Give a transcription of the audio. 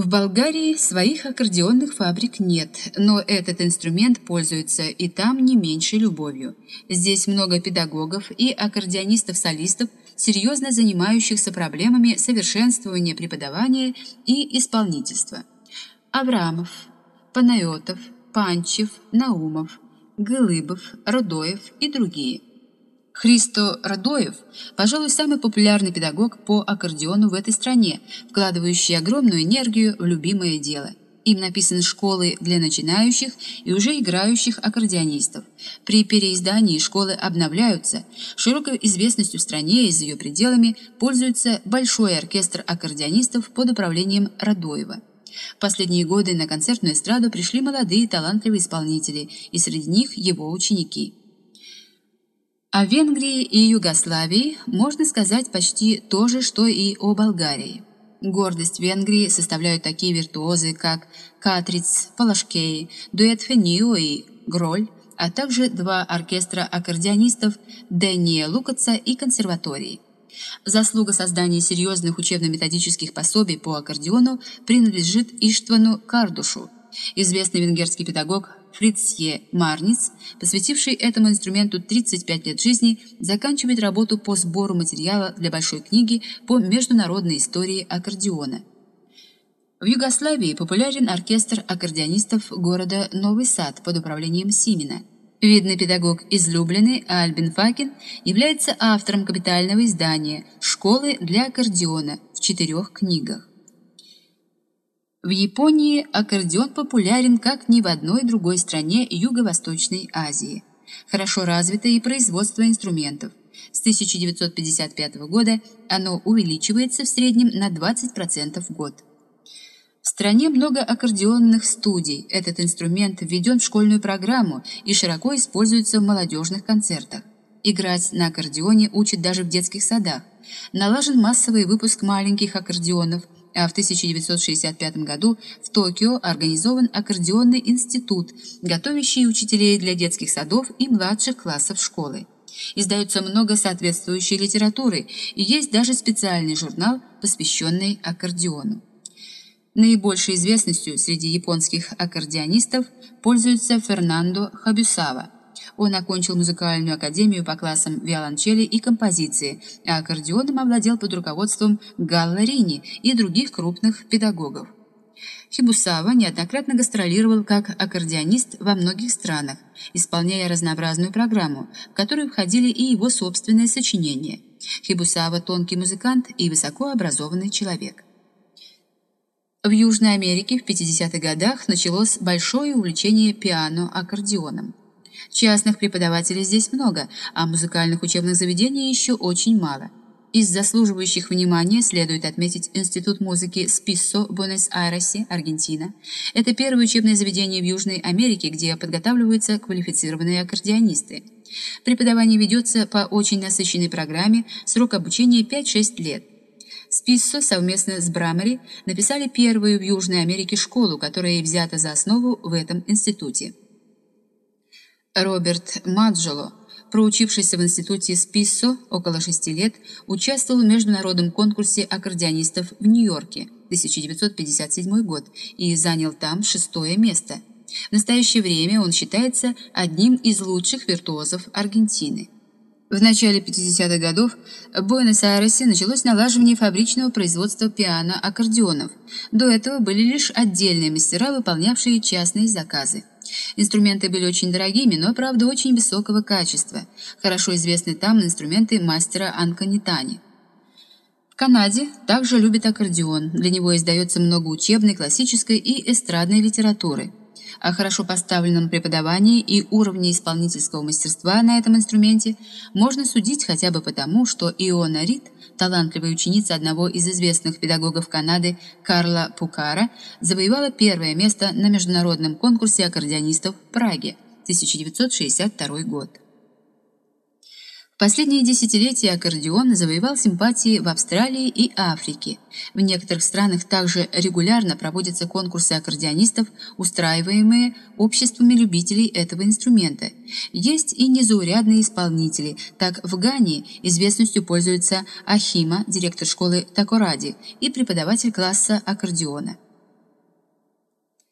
В Болгарии своих аккордеонных фабрик нет, но этот инструмент пользуется и там не меньшей любовью. Здесь много педагогов и аккордеонистов-солистов, серьезно занимающихся проблемами совершенствования преподавания и исполнительства. Аврамов, Панайотов, Панчев, Наумов, Гылыбов, Рудоев и другие – Христо Радоев, пожалуй, самый популярный педагог по аккордеону в этой стране, вкладывающий огромную энергию в любимое дело. Им написаны школы для начинающих и уже играющих аккордеонистов. При переиздании школы обновляются. Широкой известностью в стране и за ее пределами пользуется большой оркестр аккордеонистов под управлением Радоева. Последние годы на концертную эстраду пришли молодые талантливые исполнители, и среди них его ученики. О Венгрии и Югославии можно сказать почти то же, что и о Болгарии. Гордость Венгрии составляют такие виртуозы, как Катриц, Палашкей, дуэт Фенио и Гроль, а также два оркестра аккордеонистов Дэния Лукаца и консерватории. Заслуга создания серьезных учебно-методических пособий по аккордеону принадлежит Иштвану Кардушу, известный венгерский педагог Фрицье Марниц, посвятивший этому инструменту 35 лет жизни, заканчивает работу по сбору материала для большой книги по международной истории аккордеона. В Югославии популярен оркестр аккордеонистов города Новый Сад под управлением Симина. Видный педагог излюбленный Альбин Факин является автором капитального издания «Школы для аккордеона» в четырех книгах. В Японии аккордеон популярен как ни в одной другой стране Юго-Восточной Азии. Хорошо развито и производство инструментов. С 1955 года оно увеличивается в среднем на 20% в год. В стране много аккордеонных студий. Этот инструмент введен в школьную программу и широко используется в молодежных концертах. Играть на аккордеоне учат даже в детских садах. Налажен массовый выпуск маленьких аккордеонов – а в 1965 году в Токио организован аккордеонный институт, готовящий учителей для детских садов и младших классов школы. Издается много соответствующей литературы, и есть даже специальный журнал, посвященный аккордеону. Наибольшей известностью среди японских аккордеонистов пользуется Фернандо Хабюсава – он окончил музыкальную академию по классам виолончели и композиции, а аккордеоном овладел под руководством Галла Рини и других крупных педагогов. Хибусава неоднократно гастролировал как аккордеонист во многих странах, исполняя разнообразную программу, в которую входили и его собственные сочинения. Хибусава – тонкий музыкант и высокообразованный человек. В Южной Америке в 50-х годах началось большое увлечение пиано-аккордеоном. Частных преподавателей здесь много, а музыкальных учебных заведений еще очень мало. Из заслуживающих внимания следует отметить Институт музыки Списсо в Буэнос-Айресе, Аргентина. Это первое учебное заведение в Южной Америке, где подготавливаются квалифицированные аккордеонисты. Преподавание ведется по очень насыщенной программе, срок обучения 5-6 лет. Списсо совместно с Брамери написали первую в Южной Америке школу, которая и взята за основу в этом институте. Роберт Маджело, проучившийся в институте Списсо около шести лет, участвовал в международном конкурсе аккордеонистов в Нью-Йорке 1957 год и занял там шестое место. В настоящее время он считается одним из лучших виртуозов Аргентины. В начале 50-х годов в Буэнос-Айресе началось налаживание фабричного производства пиано-аккордеонов. До этого были лишь отдельные мастера, выполнявшие частные заказы. Инструменты были очень дорогими, но, правда, очень высокого качества. Хорошо известны там инструменты мастера Анканитани. В Канаде также любят аккордеон. Для него издается много учебной, классической и эстрадной литературы. О хорошо поставленном преподавании и уровне исполнительского мастерства на этом инструменте можно судить хотя бы потому, что Иона Рид – талантливая ученица одного из известных педагогов Канады Карла Пукара, завоевала первое место на международном конкурсе аккордеонистов в Праге 1962 год последние десятилетия аккордеон завоевал симпатии в Австралии и Африке. В некоторых странах также регулярно проводятся конкурсы аккордеонистов, устраиваемые обществами любителей этого инструмента. Есть и незаурядные исполнители. Так в Гане известностью пользуется Ахима, директор школы Такоради и преподаватель класса аккордеона.